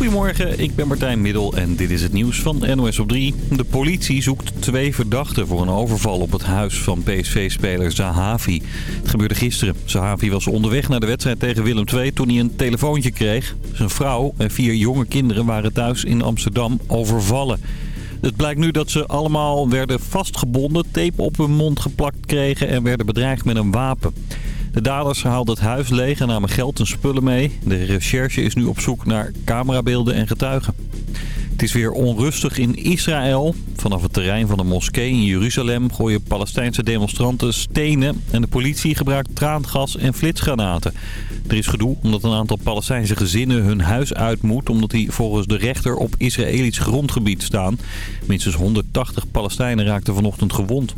Goedemorgen, ik ben Martijn Middel en dit is het nieuws van NOS op 3. De politie zoekt twee verdachten voor een overval op het huis van PSV-speler Zahavi. Het gebeurde gisteren. Zahavi was onderweg naar de wedstrijd tegen Willem II toen hij een telefoontje kreeg. Zijn vrouw en vier jonge kinderen waren thuis in Amsterdam overvallen. Het blijkt nu dat ze allemaal werden vastgebonden, tape op hun mond geplakt kregen en werden bedreigd met een wapen. De daders haalden het huis leeg en namen geld en spullen mee. De recherche is nu op zoek naar camerabeelden en getuigen. Het is weer onrustig in Israël. Vanaf het terrein van de moskee in Jeruzalem gooien Palestijnse demonstranten stenen... en de politie gebruikt traangas en flitsgranaten. Er is gedoe omdat een aantal Palestijnse gezinnen hun huis uit moet... omdat die volgens de rechter op Israëlisch grondgebied staan. Minstens 180 Palestijnen raakten vanochtend gewond.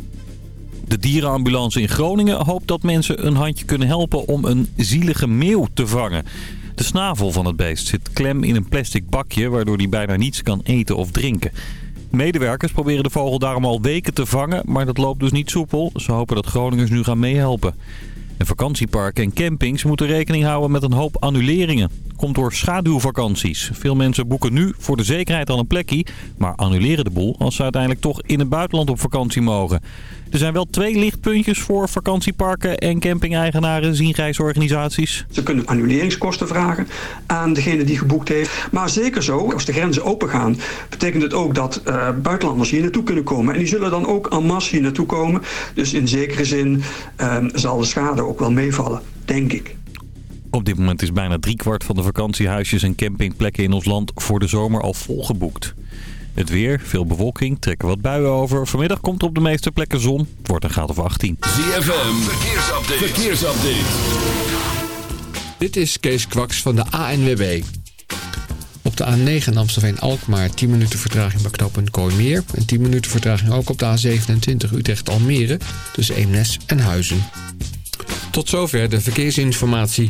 De dierenambulance in Groningen hoopt dat mensen een handje kunnen helpen om een zielige meeuw te vangen. De snavel van het beest zit klem in een plastic bakje waardoor hij bijna niets kan eten of drinken. Medewerkers proberen de vogel daarom al weken te vangen, maar dat loopt dus niet soepel. Ze hopen dat Groningers nu gaan meehelpen. En vakantieparken en campings moeten rekening houden met een hoop annuleringen. Komt door schaduwvakanties. Veel mensen boeken nu voor de zekerheid al een plekje, maar annuleren de boel als ze uiteindelijk toch in het buitenland op vakantie mogen. Er zijn wel twee lichtpuntjes voor vakantieparken en camping-eigenaren, zien reisorganisaties. Ze kunnen annuleringskosten vragen aan degene die geboekt heeft. Maar zeker zo, als de grenzen open gaan, betekent het ook dat uh, buitenlanders hier naartoe kunnen komen. En die zullen dan ook en masse hier naartoe komen. Dus in zekere zin uh, zal de schade ook wel meevallen, denk ik. Op dit moment is bijna driekwart van de vakantiehuisjes en campingplekken in ons land voor de zomer al volgeboekt. Het weer, veel bewolking, trekken wat buien over. Vanmiddag komt er op de meeste plekken zon. Het wordt een graad of 18. ZFM, verkeersupdate. verkeersupdate. Dit is Kees Kwaks van de ANWB. Op de A9 Amstelveen-Alkmaar 10 minuten vertraging bij knooppunt Kooimeer. En 10 minuten vertraging ook op de A27 Utrecht-Almere tussen Eemnes en Huizen. Tot zover de verkeersinformatie.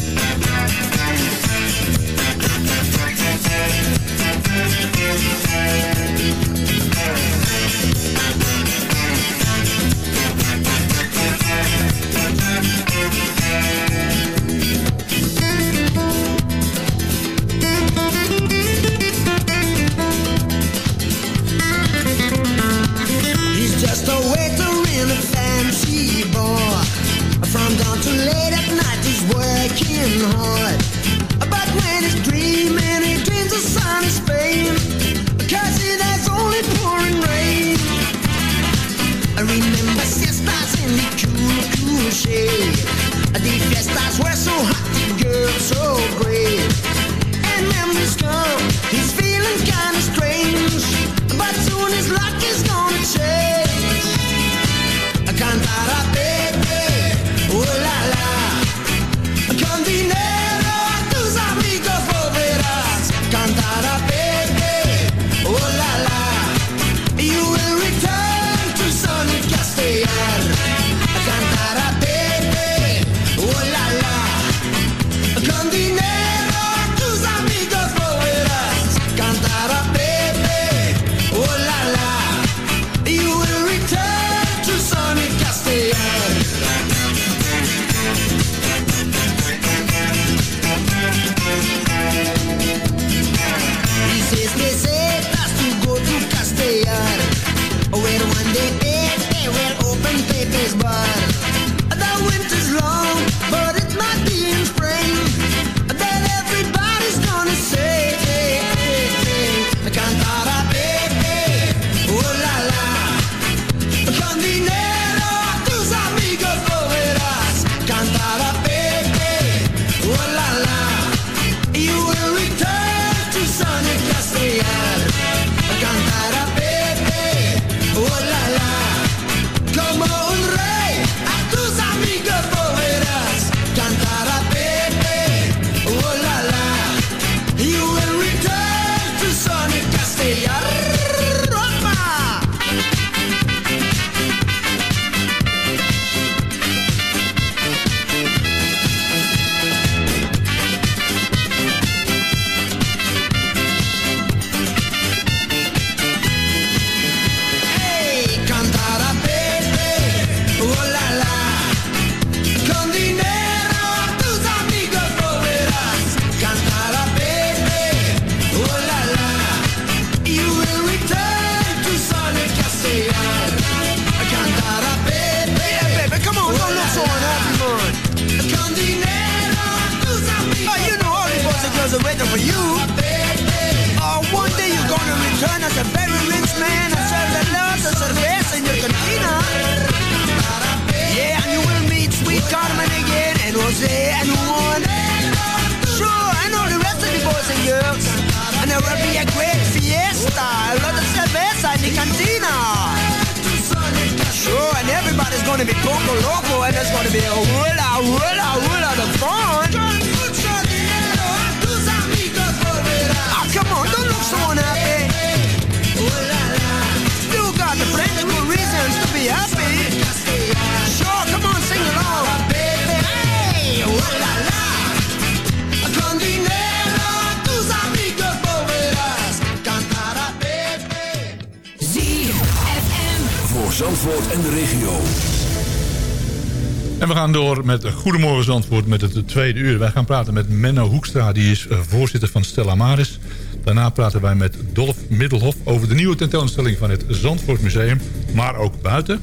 Met Goedemorgen Zandvoort met het tweede uur. Wij gaan praten met Menno Hoekstra, die is eh, voorzitter van Stella Maris. Daarna praten wij met Dolf Middelhof over de nieuwe tentoonstelling van het Zandvoort Museum, maar ook buiten.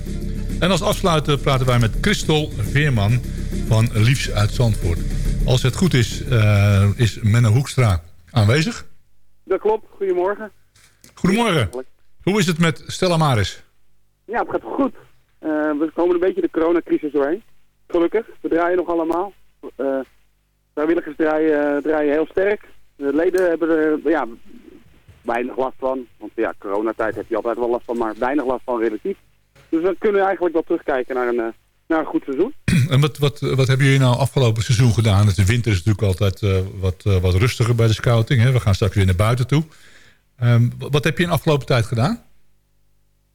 En als afsluiter praten wij met Christel Veerman van Liefs uit Zandvoort. Als het goed is, eh, is Menno Hoekstra aanwezig. Dat klopt, goedemorgen. Goedemorgen. Hoe is het met Stella Maris? Ja, het gaat goed. Eh, we komen een beetje de coronacrisis doorheen. Gelukkig, we draaien nog allemaal. Eh vrijwilligers draaien, draaien heel sterk. De leden hebben er ja, weinig last van. Want ja, coronatijd heb je altijd wel last van, maar weinig last van relatief. Dus we kunnen eigenlijk wel terugkijken naar een, eh, naar een goed seizoen. En wat, wat, wat hebben jullie nou afgelopen seizoen gedaan? De winter is natuurlijk altijd eh, wat, eh, wat rustiger bij de scouting. Hè? We gaan straks weer naar buiten toe. Ehm, wat heb je in de afgelopen tijd gedaan?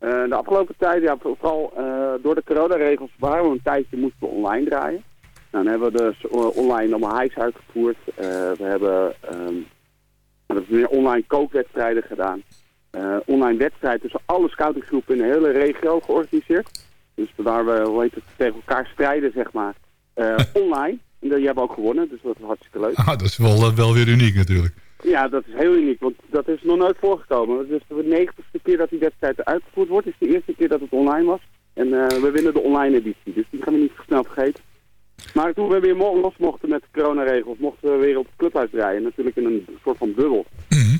Eh, de afgelopen tijd, ja, vooral eh, door de coronaregels waren we een tijdje moesten we online draaien. Nou, dan hebben we dus eh, online allemaal hijs uitgevoerd. Eh, we hebben, ehm, we hebben meer online kookwedstrijden gedaan. Online wedstrijden tussen alle scoutinggroepen in de hele regio georganiseerd. Dus waar we hoe heet het, tegen elkaar strijden, zeg maar. Online. En die hebben we ook gewonnen, dus dat was hartstikke leuk. Ah, dat is wel, wel weer uniek natuurlijk. Ja, dat is heel uniek, want dat is nog nooit voorgekomen. Het is de negentigste keer dat die wedstrijd uitgevoerd wordt. Het is de eerste keer dat het online was. En eh, we winnen de online editie, dus die gaan we niet snel vergeten. Maar toen we weer los mochten met de coronaregels, mochten we weer op het clubhuis draaien. Natuurlijk in een soort van bubbel.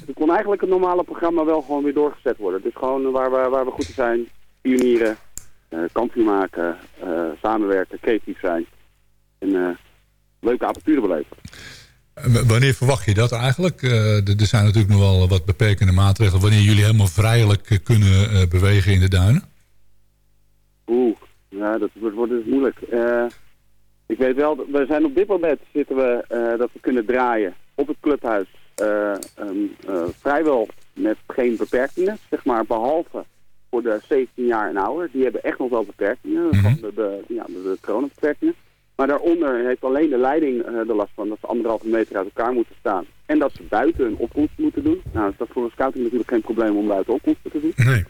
Toen kon eigenlijk het normale programma wel gewoon weer doorgezet worden. Dus gewoon waar we, waar we goed in zijn, pionieren, kampioen maken, eh, samenwerken, creatief zijn. En leuke avonturen beleven. Wanneer verwacht je dat eigenlijk? Eh, er zijn natuurlijk nog wel wat beperkende maatregelen. Wanneer jullie helemaal vrijelijk eh, kunnen eh, bewegen in de duinen? Oeh, ja, dat wordt, dus moeilijk. Ik weet wel, we zijn op dit moment zitten we dat we kunnen draaien op het clubhuis. eh, ehm, eh, vrijwel met geen beperkingen, zeg maar, behalve voor de 17 jaar en ouder. Die hebben echt nog wel beperkingen, van de, de, ja, de, de coronabeperkingen. Maar daaronder heeft alleen de leiding eh, er last van dat ze anderhalve meter uit elkaar moeten staan. En dat ze buiten een opkomst moeten doen. Nou, is dat voor een scouting natuurlijk geen probleem om buiten opkomsten te doen. Nee.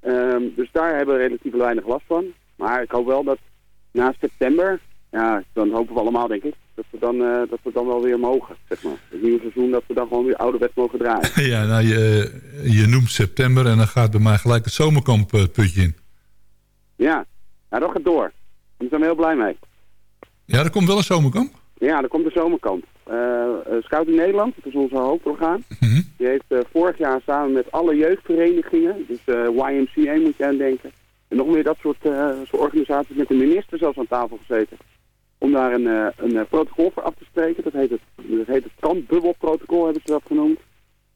Ehm, dus daar hebben we relatief weinig last van. Maar ik hoop wel dat na september, ja, dan hopen we allemaal denk ik, dat we dan, eh, dat we dan wel weer mogen, zeg maar. Het nieuwe seizoen dat we dan gewoon weer ouderwet mogen draaien. Ja, nou, je, je noemt september en dan gaat bij mij gelijk het zomerkamp eh, putje in. Ja, nou dat gaat door. Daar zijn we heel blij mee. Ja, er komt wel een zomerkamp. Ja, er komt de zomerkamp. Eh eh, Scouting Nederland, dat is onze hoofdorgaan. Mhm. Die heeft eh, vorig jaar samen met alle jeugdverenigingen, dus YMCA moet je aan denken, en nog meer dat soort, soort organisaties met de minister zelfs aan tafel gezeten. Om daar een, een protocol voor af te spreken. Dat heet het, dat heet het kampbubbelprotocol, hebben ze dat genoemd.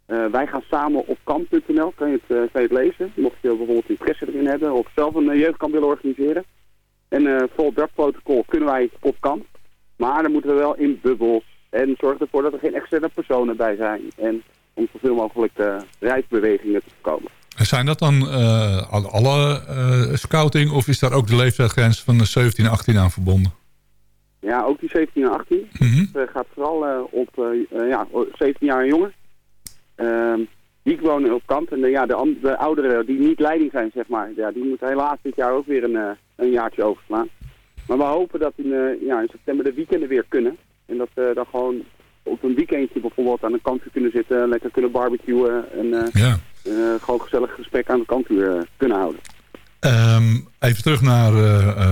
Wij gaan samen op kamp.nl, kan, je het, kan je het lezen. Mocht je bijvoorbeeld interesse erin hebben of zelf een jeugdkamp willen organiseren. En eh vol dat protocol kunnen wij op kamp. Maar dan moeten we wel in bubbels. En zorg ervoor dat er geen externe personen bij zijn. En om zoveel mogelijk uh, reisbewegingen te voorkomen. En zijn dat dan eh, alle, scouting of is daar ook de leeftijdsgrens van de 17 en 18 aan verbonden? Ja, ook die 17 en 18. Mhm. Het eh, gaat vooral op ja, 17 jaar en jonger. Die wonen op kamp. En eh, ja, de, an- de ouderen die niet leiding zijn, zeg maar, ja, die moeten helaas dit jaar ook weer een, eh, een jaartje overslaan. Maar we hopen dat in, eh, ja, in september de weekenden weer kunnen. En dat we dan gewoon op een weekendje bijvoorbeeld aan een kampvuur kunnen zitten, lekker kunnen barbecuen en eh, Ja. gewoon gezellig gesprek aan het kampvuur kunnen houden. Ehm, even terug naar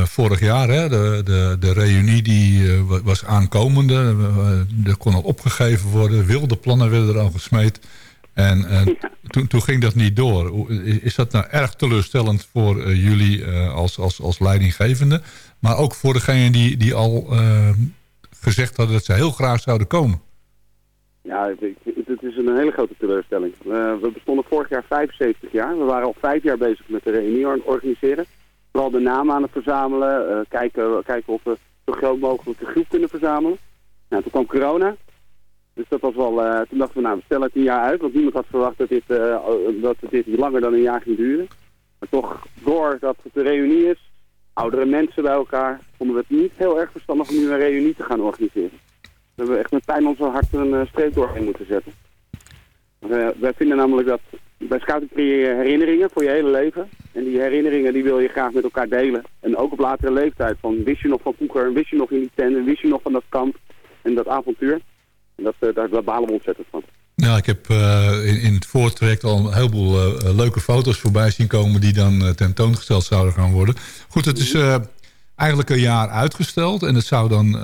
vorig jaar. Hè? De, de, de reunie die wa- was aankomende. Er kon al opgegeven worden. Wilde plannen werden er al gesmeed. En eh, toen, toen ging dat niet door. Is, is dat nou erg teleurstellend voor eh, jullie eh, als, als, als leidinggevende? Maar ook voor degenen die, die al gezegd hadden dat ze heel graag zouden komen. Ja, het, het- is een hele grote teleurstelling. We bestonden vorig jaar 75 jaar. We waren al vijf jaar bezig met de reunie or- organiseren. Vooral de namen aan het verzamelen. kijken, kijken of we zo groot mogelijk een groep kunnen verzamelen. Nou, toen kwam corona. Dus dat was wel... eh, toen dachten we, nou, we stellen het een jaar uit. Want niemand had verwacht dat dit, eh, dat dit langer dan een jaar ging duren. Maar toch, doordat het de reunie is, oudere mensen bij elkaar, vonden we het niet heel erg verstandig om nu een reunie te gaan organiseren. We hebben echt met pijn onze hart een uh, streep doorheen moeten zetten. Uh, wij vinden namelijk dat bij scouting creëer je herinneringen voor je hele leven. En die herinneringen die wil je graag met elkaar delen. En ook op latere leeftijd. Van wist je nog van vroeger, wist je nog in die tent, en wist je nog van dat kamp en dat avontuur. En dat, uh, daar, daar balen we ontzettend van. Ja, ik heb uh, in, in, het voortraject al een heleboel uh, leuke foto's voorbij zien komen... die dan uh, tentoongesteld zouden gaan worden. Goed, het is eigenlijk een jaar uitgesteld en het zou dan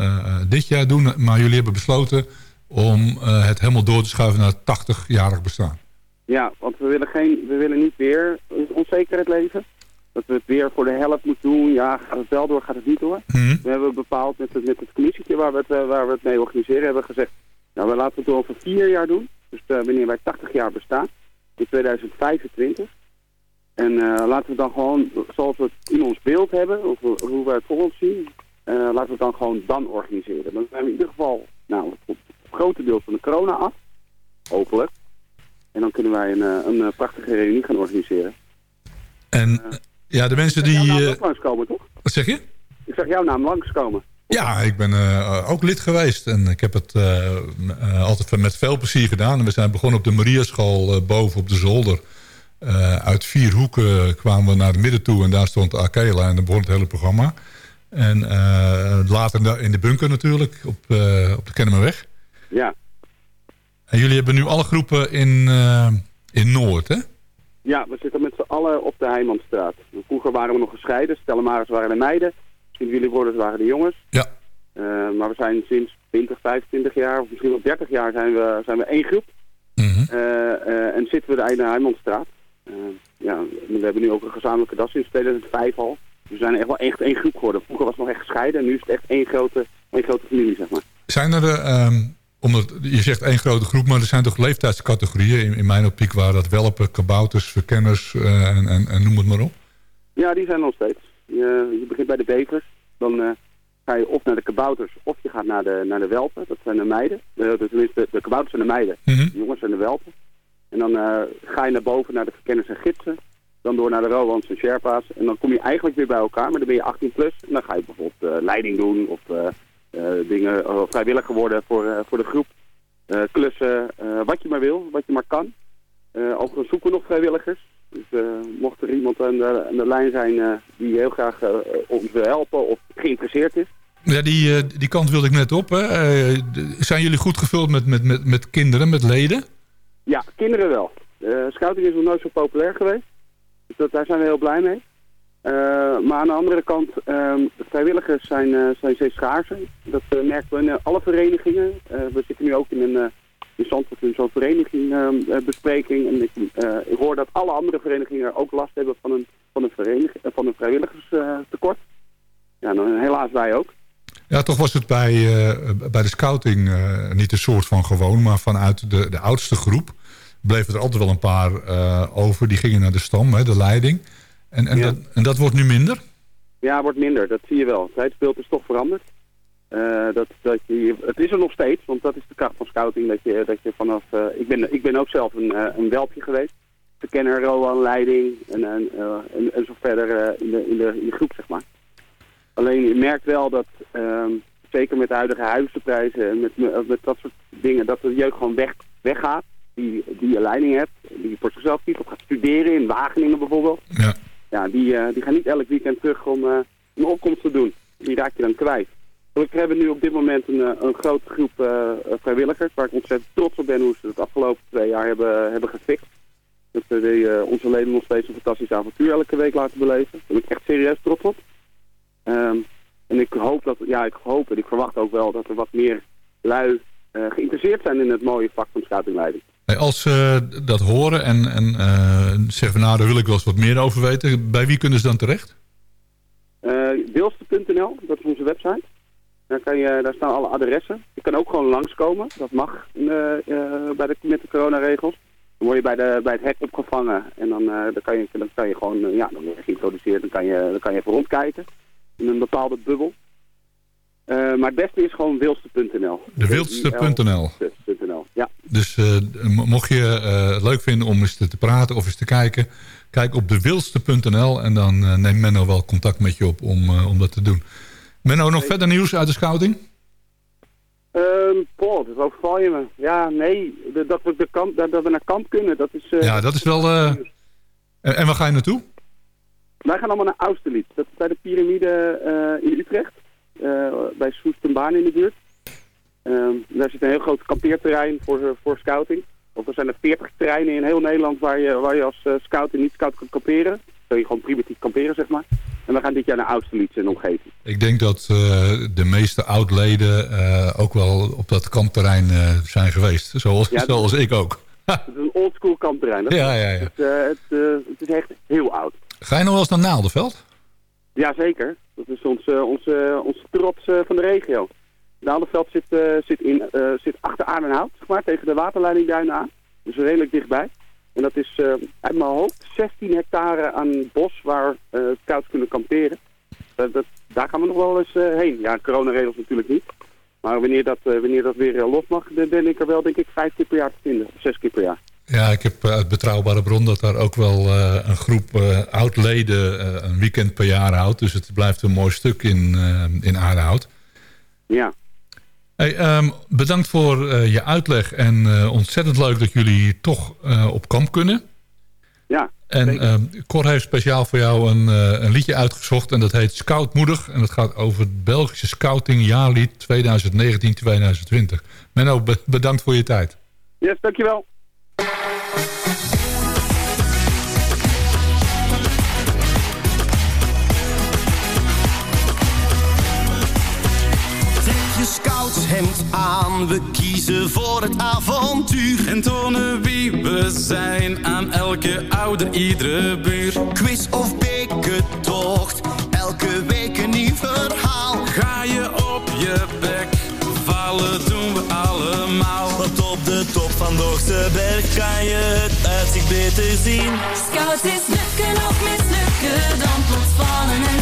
dit jaar doen. Maar jullie hebben besloten om het helemaal door te schuiven naar het 80-jarig bestaan. Ja, want we willen, geen, we willen niet weer onzekerheid leven. Dat we het weer voor de helft moeten doen. Ja, gaat het wel door, gaat het niet door. Hmm. We hebben bepaald met het, met het commissietje waar we, het, waar we het mee organiseren... hebben we gezegd, nou, we laten het over vier jaar doen. Dus uh, wanneer wij 80 jaar bestaan, in 2025. En uh, laten we dan gewoon, zoals we het in ons beeld hebben, of hoe wij het voor ons zien, uh, laten we het dan gewoon dan organiseren. Dan zijn we in ieder geval nou, op het grote deel van de corona af, hopelijk. En dan kunnen wij een, een, een prachtige reunie gaan organiseren. En ja, de mensen die... Jouw naam langskomen, toch? Wat zeg je? Ik zeg jouw naam langskomen. Ja, ik ben uh, ook lid geweest en ik heb het uh, uh, altijd met veel plezier gedaan. We zijn begonnen op de Mariaschool boven op de zolder. uit vier hoeken kwamen we naar het midden toe en daar stond Akela en dan begon het hele programma. En later in de bunker natuurlijk, op, op de Kennemerweg. Ja. En jullie hebben nu alle groepen in, in Noord, hè? Ja, we zitten met z'n allen op de Heijmanstraat. Vroeger waren we nog gescheiden. Stellemaris waren de meiden. Sint-Williborders waren de jongens. Ja. Uh, maar we zijn sinds 20, 25 jaar, of misschien wel 30 jaar, zijn we, zijn we één groep. Mm -hmm. uh, uh, en zitten we de Einde Heijmanstraat. ja, we hebben nu ook een gezamenlijke das sinds 2005 al. We zijn echt wel echt één groep geworden. Vroeger was het nog echt gescheiden en nu is het echt één grote, één grote familie, zeg maar. Zijn er, um, omdat je zegt één grote groep, maar er zijn toch leeftijdscategorieën? In, in mijn optiek waren dat welpen, kabouters, verkenners en, en, en noem het maar op. Ja, die zijn nog steeds. Je, je begint bij de bevers. Dan uh, ga je of naar de kabouters of je gaat naar de, naar de welpen. Dat zijn de meiden. De, de, tenminste, de kabouters zijn de meiden. Mm -hmm. De jongens zijn de welpen. En dan uh, ga je naar boven naar de verkenners en gidsen. Dan door naar de Rowands en Sherpa's. En dan kom je eigenlijk weer bij elkaar. Maar dan ben je 18 plus. En dan ga je bijvoorbeeld uh, leiding doen. Of dingen vrijwilliger worden voor, voor de groep. klussen. wat je maar wil. Wat je maar kan. overigens zoeken we nog vrijwilligers. Dus uh, mocht er iemand aan de, aan de lijn zijn uh, die heel graag uh, ons wil helpen of geïnteresseerd is. Ja, die, die kant wilde ik net op. Hè. zijn jullie goed gevuld met, met, met, met kinderen, met leden? Ja, kinderen wel. scouting is nog nooit zo populair geweest. Dus dat, daar zijn we heel blij mee. maar aan de andere kant, um, de vrijwilligers zijn, zijn steeds schaarser. Dat merken we in alle verenigingen. we zitten nu ook in een in Zandvoort in zo'n vereniging uh, bespreking. En ik, uh, ik, hoor dat alle andere verenigingen ook last hebben van een, van een, vereniging, van een vrijwilligerstekort. ja, dan helaas wij ook. Ja, toch was het bij, uh, bij de scouting niet een soort van gewoon, maar vanuit de, de oudste groep bleven er altijd wel een paar eh, over. Die gingen naar de stam, hè, de leiding. En, en, Ja. dat, en dat wordt nu minder? Ja, wordt minder. Dat zie je wel. Het tijdsbeeld is toch veranderd. Eh, dat, dat je, het is er nog steeds, want dat is de kracht van scouting. Dat je, dat je vanaf, eh, ik, ben, ik ben ook zelf een, eh, een welpje geweest. De kenner, Rowan, leiding en, en, en, en zo verder in, de, in, de, in de groep, zeg maar. Alleen je merkt wel dat, ehm, zeker met de huidige huizenprijzen en met, met, dat soort dingen, dat de jeugd gewoon weg, weggaat. Die, die een leiding hebt, die voor zichzelf kiest of gaat studeren in Wageningen bijvoorbeeld. Ja. Ja, die, die gaan niet elk weekend terug om een opkomst te doen. Die raak je dan kwijt. Gelukkig hebben we nu op dit moment een, eh, een grote groep eh, eh, vrijwilligers, waar ik ontzettend trots op ben hoe ze het afgelopen twee jaar hebben, hebben gefixt. Dat we die, onze leden nog steeds een fantastisch avontuur elke week laten beleven. Daar ben ik echt serieus trots op. Ehm, en ik hoop dat, ja, ik hoop en ik verwacht ook wel dat er wat meer lui geïnteresseerd zijn in het mooie vak van scoutingleiding. Hey, als ze dat horen en, en zeggen nou, daar wil ik wel eens wat meer over weten. Bij wie kunnen ze dan terecht? Wilste.nl, dat is onze website. Daar, kan je, daar staan alle adressen. Je kan ook gewoon langskomen. Dat mag eh, eh, bij de, met de coronaregels. Dan word je bij, de, bij het hek opgevangen. En dan, eh, dan, kan, je, dan kan je gewoon, ja, dan word je geïntroduceerd. Dan kan je, dan kan je even rondkijken. In een bepaalde bubbel. Maar het beste is gewoon wilste.nl. De. Wilste.nl, Ja. Dus mo- mocht je het leuk vinden om eens te, te praten of eens te kijken... kijk op dewildste.nl en dan neemt Menno wel contact met je op om, om dat te doen. Menno, nog verder nieuws uit de scouting? Ehm Paul, dat overval je me. Ja, nee, dat we, de kamp, dat, we naar kamp kunnen, dat is... eh, Ja, dat is wel... eh, en, waar ga je naartoe? Wij gaan allemaal naar Austerlitz. Dat is bij de piramide eh, in Utrecht. bij Soestenbaan in de buurt. Ehm, daar zit een heel groot kampeerterrein voor, voor scouting. Of er zijn er 40 terreinen in heel Nederland waar je, waar je als scout en niet-scout kan kamperen. Kun je gewoon primitief kamperen, zeg maar. En we gaan dit jaar naar Austerlitz en omgeving. Ik denk dat eh, de meeste oud-leden eh, ook wel op dat kampterrein eh, zijn geweest. Zoals, Ja, dat- zoals ik ook. Het is een oldschool kampterrein. Dat Ja, ja, ja. Het, het, het is echt heel oud. Ga je nog wel eens naar Naaldenveld? Jazeker. Dat is onze, onze, onze trots van de regio. Naaldenveld zit, zit, in, zit achter Aardenhout, zeg maar, tegen de waterleiding Duinen aan. Dus redelijk dichtbij. En dat is eh, uit mijn hoofd 16 hectare aan bos waar eh, scouts kunnen kamperen. Dat, dat, daar gaan we nog wel eens eh, heen. Ja, coronaregels natuurlijk niet. Maar wanneer dat, eh, wanneer dat weer eh, los mag, dan ben ik er wel denk ik vijf keer per jaar te vinden. Of zes keer per jaar. Ja, ik heb eh, uit betrouwbare bron dat daar ook wel eh, een groep eh, oud-leden eh, een weekend per jaar houdt. Dus het blijft een mooi stuk in, eh, in Aardehout. Ja. Hey, ehm, bedankt voor eh, je uitleg en eh, ontzettend leuk dat jullie toch eh, op kamp kunnen. Ja, En ehm Cor heeft speciaal voor jou een, een liedje uitgezocht en dat heet Scoutmoedig. En dat gaat over het Belgische Scouting jaarlied 2019-2020. Menno, be- bedankt voor je tijd. Yes, dankjewel. We kiezen voor het avontuur. En tonen wie we zijn aan elke ouder, iedere buur. Quiz of bekentocht, elke week een nieuw verhaal. Ga je op je bek, vallen doen we allemaal. Want op de top van Berg kan je het uitzicht beter zien. Scout is lukken of mislukken, dan plots vallen en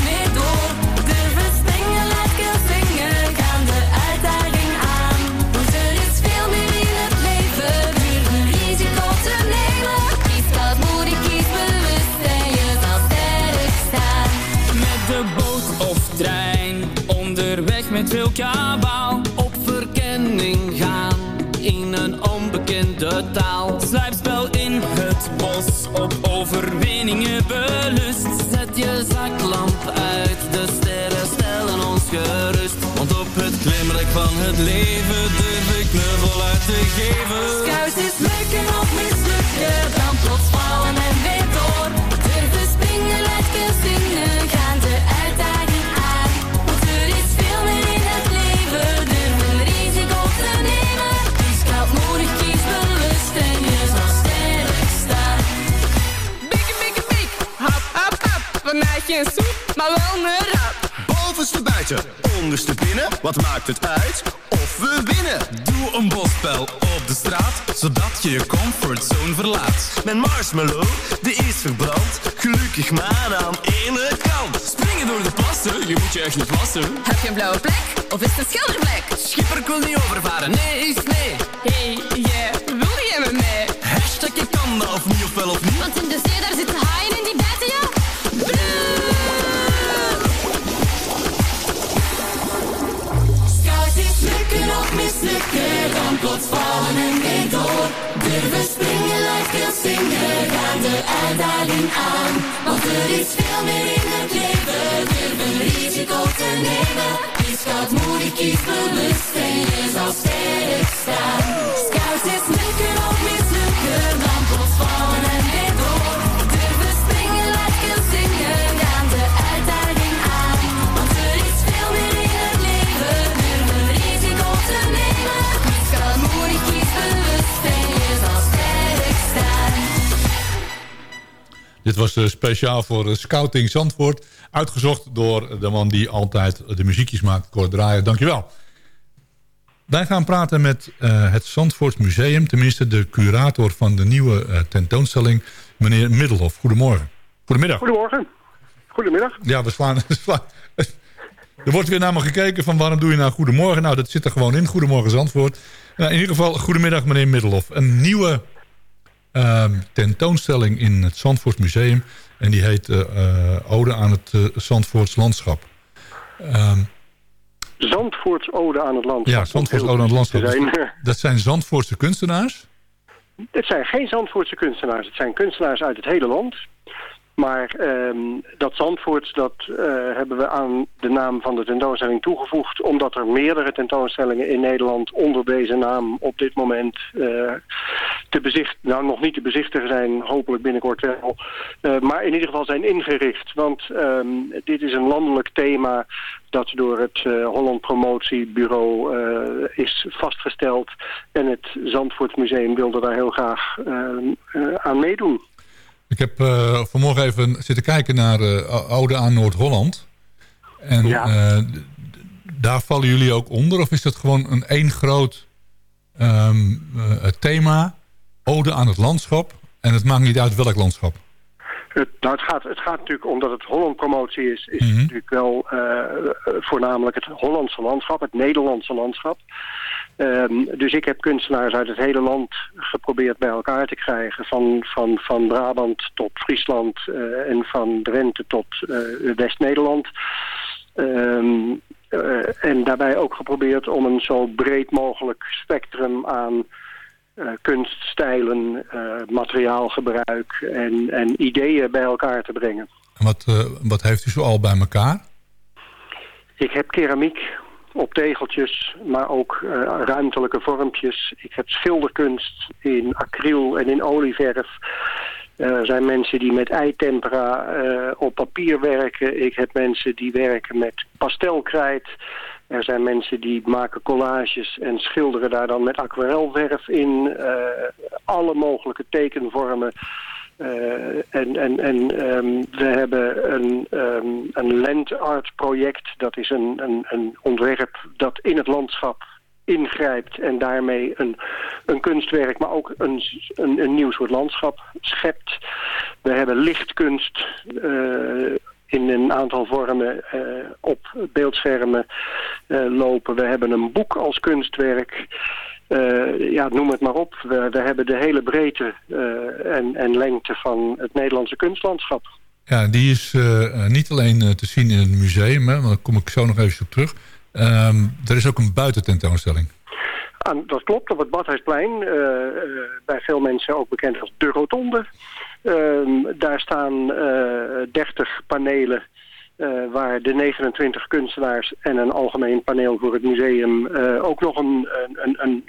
het leven durf ik me voluit te geven. Scout is lukken of mislukken, dan plots vallen en weer door. Durven springen, lekker zingen, gaan de uitdaging aan. Want er is veel meer in het leven, durf een risico te nemen. Kies koud moedig, kies bewust en je zal sterk staan. Bikke, bikke, biek, hap, hap, hap. Vanuit geen soep, maar wel een rap. Bovenste buiten, onderste binnen, wat maakt het uit? We winnen. Doe een bosspel op de straat, zodat je je comfortzone verlaat. Mijn marshmallow, die is verbrand, gelukkig maar aan ene kant. Springen door de plassen, je moet je echt niet wassen. Heb je een blauwe plek? Of is het een schildervlek? Schipper, ik wil niet overvaren, nee is luid zingen, gaan de uitdaging aan. Want er is veel meer in het leven, durven risico te nemen. Die scout moedig, kies bewust en je zal sterk staan. Dit was eh, speciaal voor eh, Scouting Zandvoort. Uitgezocht door de man die altijd de muziekjes maakt, Cor Draaien. Dankjewel. Wij gaan praten met eh, het Zandvoort Museum. Tenminste, de curator van de nieuwe tentoonstelling, meneer Middelhof. Goedemorgen. Goedemiddag. Goedemorgen. Goedemiddag. Ja, we slaan... we slaan- er wordt weer naar me gekeken van waarom doe je nou goedemorgen? Nou, dat zit er gewoon in. Goedemorgen Zandvoort. Nou, in ieder geval, goedemiddag meneer Middelhof. Een nieuwe tentoonstelling in het Zandvoort Museum. En die heet eh, eh, Ode aan het eh, Zandvoorts Landschap. Ehm, Zandvoorts Ode aan het Landschap. ja, Zandvoorts Ode aan het Landschap. Zijn. Dat zijn Zandvoortse kunstenaars. Het zijn geen Zandvoortse kunstenaars. Het zijn kunstenaars uit het hele land. Maar ehm, dat Zandvoort, dat eh, hebben we aan de naam van de tentoonstelling toegevoegd... omdat er meerdere tentoonstellingen in Nederland onder deze naam op dit moment eh, te bezicht, nou nog niet te bezichtigen zijn, hopelijk binnenkort wel. Eh, maar in ieder geval zijn ingericht. Want ehm, dit is een landelijk thema dat door het Holland Promotiebureau is vastgesteld. En het Zandvoort Museum wilde daar heel graag ehm, eh, aan meedoen. Ik heb eh, vanmorgen even zitten kijken naar eh, Ode aan Noord-Holland. En Ja. eh, daar vallen jullie ook onder? Of is dat gewoon een één groot ehm, eh, thema? Ode aan het landschap. En het maakt niet uit welk landschap. Het, nou, het, gaat, het gaat natuurlijk, omdat het Holland promotie is, is het natuurlijk wel eh, voornamelijk het Hollandse landschap, het Nederlandse landschap. Ehm, dus ik heb kunstenaars uit het hele land geprobeerd bij elkaar te krijgen. Van, van, van Brabant tot Friesland eh, en van Drenthe tot eh, West-Nederland. Ehm, eh, en daarbij ook geprobeerd om een zo breed mogelijk spectrum aan kunststijlen, materiaalgebruik en, en ideeën bij elkaar te brengen. En wat, wat heeft u zo al bij elkaar? Ik heb keramiek op tegeltjes, maar ook eh, ruimtelijke vormpjes. Ik heb schilderkunst in acryl en in olieverf. Eh, Er zijn mensen die met eitempera eh, op papier werken. Ik heb mensen die werken met pastelkrijt. Er zijn mensen die maken collages en schilderen daar dan met aquarelverf in. Alle mogelijke tekenvormen. Eh, en en, en ehm, we hebben een, ehm, een land art project. Dat is een, een, een ontwerp dat in het landschap ingrijpt en daarmee een, een kunstwerk, maar ook een, een, een nieuw soort landschap schept. We hebben lichtkunst eh, in een aantal vormen eh, op beeldschermen lopen. We hebben een boek als kunstwerk. Eh, ja, noem het maar op. We, we hebben de hele breedte eh, en, en lengte van het Nederlandse kunstlandschap. Ja, die is eh, niet alleen te zien in het museum. Hè, daar kom ik zo nog even op terug. Ehm, er is ook een buitententoonstelling. Dat klopt, op het Badhuisplein. bij veel mensen ook bekend als de Rotonde. Ehm, daar staan eh 30 panelen eh, waar de 29 kunstenaars en een algemeen paneel voor het museum eh, ook nog een, een, een,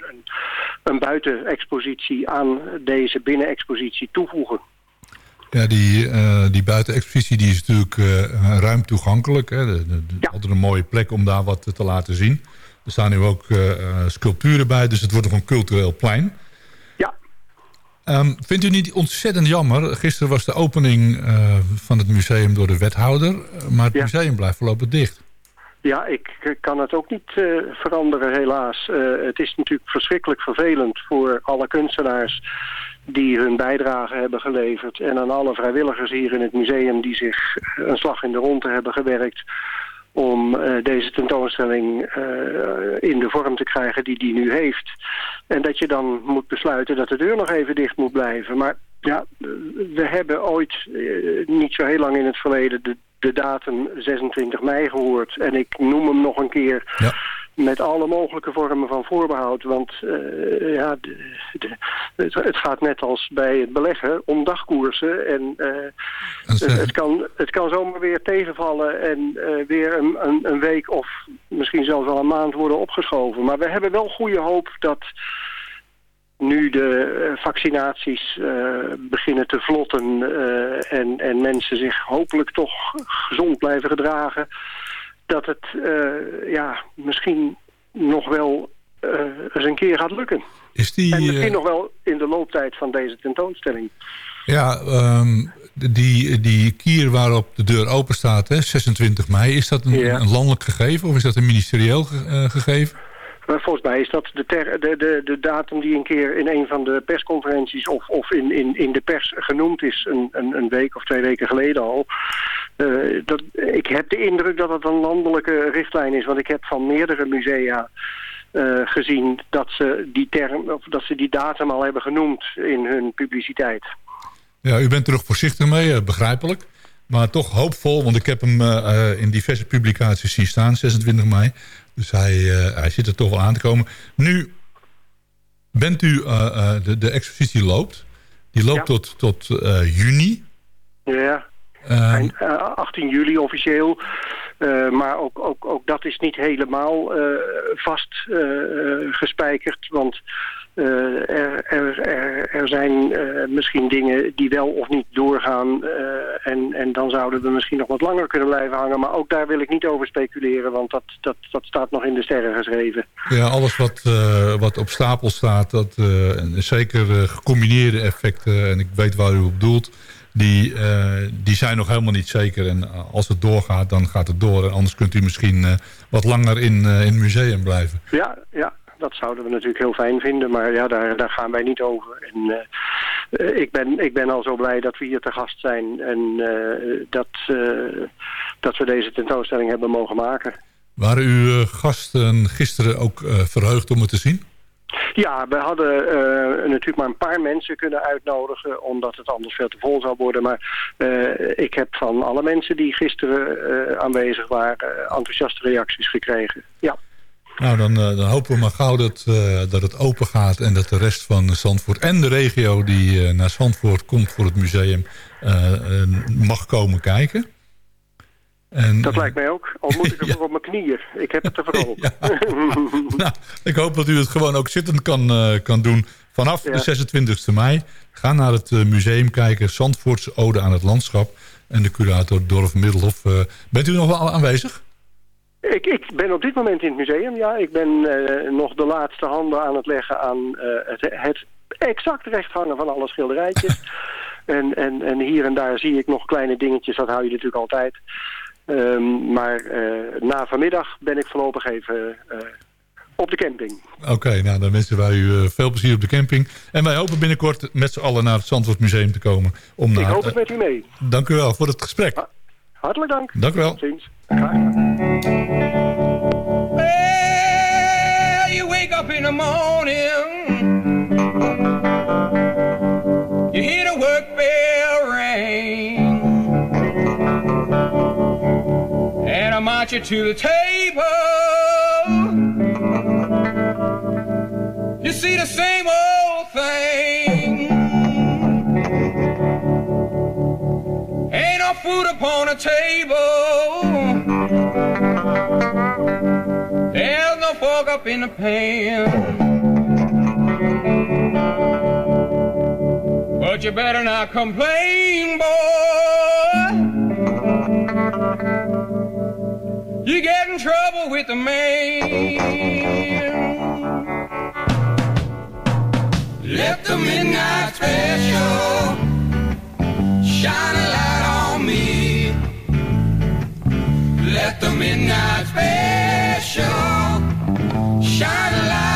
een, buitenexpositie aan deze binnenexpositie toevoegen. Ja, die, eh, die buitenexpositie die is natuurlijk ruim toegankelijk. Hè. De, Altijd een mooie plek om daar wat te laten zien. Er staan nu ook sculpturen bij, dus het wordt nog een cultureel plein. Ehm, vindt u niet ontzettend jammer? Gisteren was de opening eh, van het museum door de wethouder. Maar het museum blijft voorlopig dicht. Ja, ik kan het ook niet eh, veranderen helaas. Eh, het is natuurlijk verschrikkelijk vervelend voor alle kunstenaars die hun bijdrage hebben geleverd. En aan alle vrijwilligers hier in het museum die zich een slag in de ronde hebben gewerkt om eh, deze tentoonstelling eh, in de vorm te krijgen die die nu heeft. En dat je dan moet besluiten dat de deur nog even dicht moet blijven. Maar ja, we hebben ooit, eh, niet zo heel lang in het verleden, de, de datum 26 mei gehoord. En ik noem hem nog een keer met alle mogelijke vormen van voorbehoud. Want eh, ja, de, de, het, het gaat net als bij het beleggen om dagkoersen. En eh, het, kan, het kan zomaar weer tegenvallen en eh, weer een, een, een week of misschien zelfs wel een maand worden opgeschoven. Maar we hebben wel goede hoop dat nu de vaccinaties beginnen te vlotten en, en mensen zich hopelijk toch gezond blijven gedragen, dat het ja, misschien nog wel eens een keer gaat lukken. Is die, en misschien eh, nog wel in de looptijd van deze tentoonstelling. Ja, ehm, die, die kier waarop de deur open staat, hè, 26 mei, is dat een, Ja. een landelijk gegeven of is dat een ministerieel ge- eh, gegeven? Maar volgens mij is dat de, ter, de, de, de datum die een keer in een van de persconferenties of, of in, in, in de pers genoemd is, een, een, een week of twee weken geleden al. Eh, dat, ik heb de indruk dat het een landelijke richtlijn is, want ik heb van meerdere musea eh, gezien dat ze, die term, of dat ze die datum al hebben genoemd in hun publiciteit. Ja, u bent er nog voorzichtig mee, eh, begrijpelijk. Maar toch hoopvol, want ik heb hem eh, eh, in diverse publicaties zien staan, 26 mei. Dus hij, eh, hij zit er toch wel aan te komen. Nu bent u, de, de expositie loopt. Die loopt Ja. tot, tot juni. Ja, Ehm, Eind- eh, 18 juli officieel. Maar ook, ook, ook dat is niet helemaal vast gespijkerd. Want er, er, er, er zijn eh, misschien dingen die wel of niet doorgaan. eh, en, en dan zouden we misschien nog wat langer kunnen blijven hangen. Maar ook daar wil ik niet over speculeren. Want dat, dat, dat staat nog in de sterren geschreven. Ja, alles wat, eh, wat op stapel staat, dat, eh, en zeker eh, gecombineerde effecten, en ik weet waar u op doelt, die, eh, die zijn nog helemaal niet zeker. En eh, als het doorgaat, dan gaat het door. En anders kunt u misschien eh, wat langer in, eh, in het museum blijven. Ja, ja, dat zouden we natuurlijk heel fijn vinden, maar ja, daar, daar gaan wij niet over. En, eh, ik, ben, ik ben al zo blij dat we hier te gast zijn en eh, dat, eh, dat we deze tentoonstelling hebben mogen maken. Waren uw gasten gisteren ook verheugd om het te zien? Ja, we hadden natuurlijk maar een paar mensen kunnen uitnodigen, omdat het anders veel te vol zou worden. Maar ik heb van alle mensen die gisteren aanwezig waren, enthousiaste reacties gekregen. Ja. Nou, dan, eh, dan hopen we maar gauw dat, eh, dat het open gaat... en dat de rest van Zandvoort en de regio die eh, naar Zandvoort komt voor het museum... mag komen kijken. En, Dat lijkt mij ook. Al moet ik ervoor op mijn knieën. Ik heb het er vooral op. Nou, ik hoop dat u het gewoon ook zittend kan, kan doen. Vanaf Ja. de 26e mei. Ga naar het museum kijken. Zandvoortse Ode aan het Landschap. En de curator Dorf Middelhof. bent u nog wel aanwezig? Ik, ik ben op dit moment in het museum, ja. Ik ben eh, nog de laatste handen aan het leggen aan eh, het, het exact recht hangen van alle schilderijtjes. en, en, en hier en daar zie ik nog kleine dingetjes, dat hou je natuurlijk altijd. Ehm, maar eh, na vanmiddag ben ik voorlopig even op de camping. Oké, nou dan wensen wij u veel plezier op de camping. En wij hopen binnenkort met z'n allen naar het Zandvoort Museum te komen. Om ik naar, hoop het met u mee. dank u wel voor het gesprek. Hartelijk dank. Dank u wel. Tot ziens. Well, you wake up in the morning, you hear the work bell ring, and I march you to the table. You see the same old thing. Ain't no food upon the table. In the pan. But you better not complain, boy. You get in trouble with the man. Let the midnight special shine a light on me. Let the midnight special shine a light.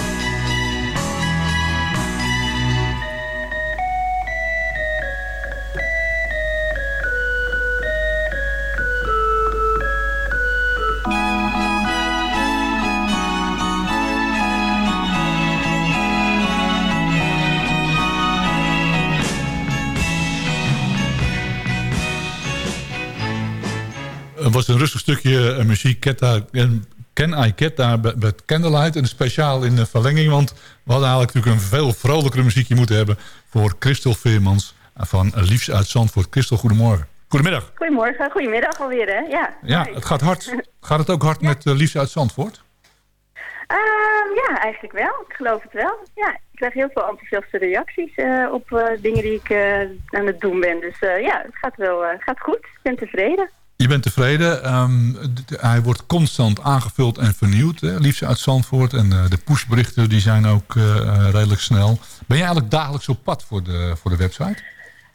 Rustig stukje eh, muziek. Ketta en Can I Get daar bij- bij Candlelight. En speciaal in de verlenging, want we hadden eigenlijk natuurlijk een veel vrolijkere muziekje moeten hebben... voor Christel Veermans van Liefs uit Zandvoort. Christel, goedemorgen. Goedemiddag. Goedemorgen, goedemiddag alweer hè. Ja, Ja, het gaat hard. Gaat het ook hard met uh, Liefs uit Zandvoort? Ehm, ja, eigenlijk wel. Ik geloof het wel. Ja, ik krijg heel veel enthousiaste reacties eh, op eh, dingen die ik eh, aan het doen ben. Dus eh, ja, het gaat wel gaat goed. Ik ben tevreden. Je bent tevreden. Ehm, hij wordt constant aangevuld en vernieuwd. Hè? Liefst uit Zandvoort. En eh, de pushberichten die zijn ook eh, eh, redelijk snel. Ben je eigenlijk dagelijks op pad voor de, voor de website?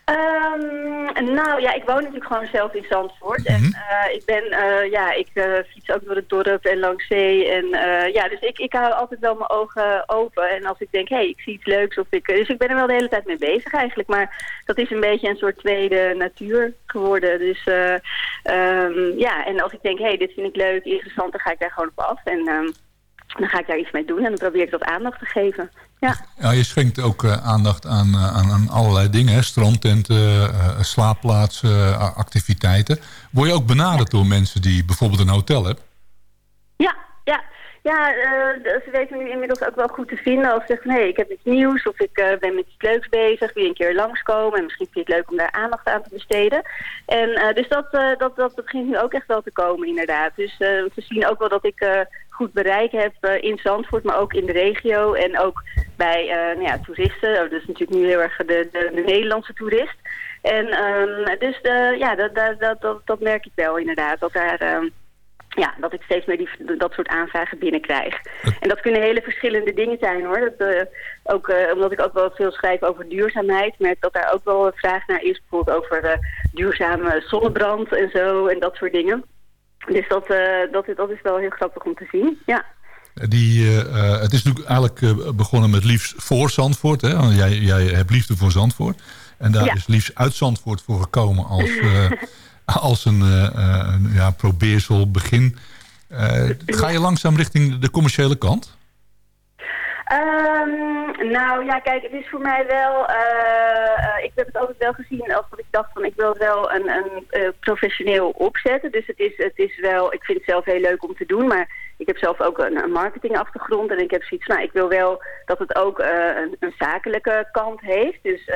Ehm, nou ja, ik woon natuurlijk gewoon zelf in Zandvoort. En eh, ik ben, eh, ja, ik eh, fiets ook door het dorp en langs zee. En ja, dus ik, ik hou altijd wel mijn ogen open. En als ik denk, hé, hey, ik zie iets leuks. Of ik, dus ik ben er wel de hele tijd mee bezig eigenlijk. Maar dat is een beetje een soort tweede natuur geworden. Dus eh, ehm, ja, en als ik denk, hé, hey, dit vind ik leuk, interessant, dan ga ik daar gewoon op af. En ehm, dan ga ik daar iets mee doen. En dan probeer ik dat aandacht te geven. Ja. Ja, je schenkt ook eh, aandacht aan, eh, aan, aan allerlei dingen. Hè? Strandtenten, eh, slaapplaatsen, activiteiten. Word je ook benaderd door mensen die bijvoorbeeld een hotel hebben? Ja, ja. Ja, ze weten nu inmiddels ook wel goed te vinden als ze zeggen hé, ik heb iets nieuws of ik ben met iets leuks bezig, wil je een keer langskomen en misschien vind je het leuk om daar aandacht aan te besteden. En dus dat, dat, dat begint nu ook echt wel te komen inderdaad. Dus ze zien ook wel dat ik goed bereik heb eh, in Zandvoort, maar ook in de regio en ook bij eh, nou ja, toeristen. Oh, dat is natuurlijk nu heel erg de, de, de Nederlandse toerist. En ehm, dus eh, ja, dat, dat, dat, dat, merk ik wel inderdaad, dat daar... ehm, ja, dat ik steeds meer die, dat soort aanvragen binnenkrijg. En dat kunnen hele verschillende dingen zijn hoor. Dat, ook, omdat ik ook wel veel schrijf over duurzaamheid, merk dat daar ook wel vraag naar is. Bijvoorbeeld over duurzame zonnebrand en zo en dat soort dingen. Dus dat, eh, dat, dat is wel heel grappig om te zien, ja. Die, eh, eh, het is natuurlijk eigenlijk begonnen met liefst voor Zandvoort. Hè? Want jij, jij hebt liefde voor Zandvoort. En daar Ja. is liefst uit Zandvoort voor gekomen als, als een, ja, probeersel begin. Ga je langzaam richting de commerciële kant? Ehm, nou ja, kijk, het is voor mij wel... eh, eh, ik heb het altijd wel gezien als dat ik dacht van ik wil wel een, een eh, professioneel opzetten. Dus het is, het is wel... Ik vind het zelf heel leuk om te doen, maar ik heb zelf ook een, een marketingachtergrond. En ik heb zoiets nou, ik wil wel dat het ook een, een zakelijke kant heeft. Dus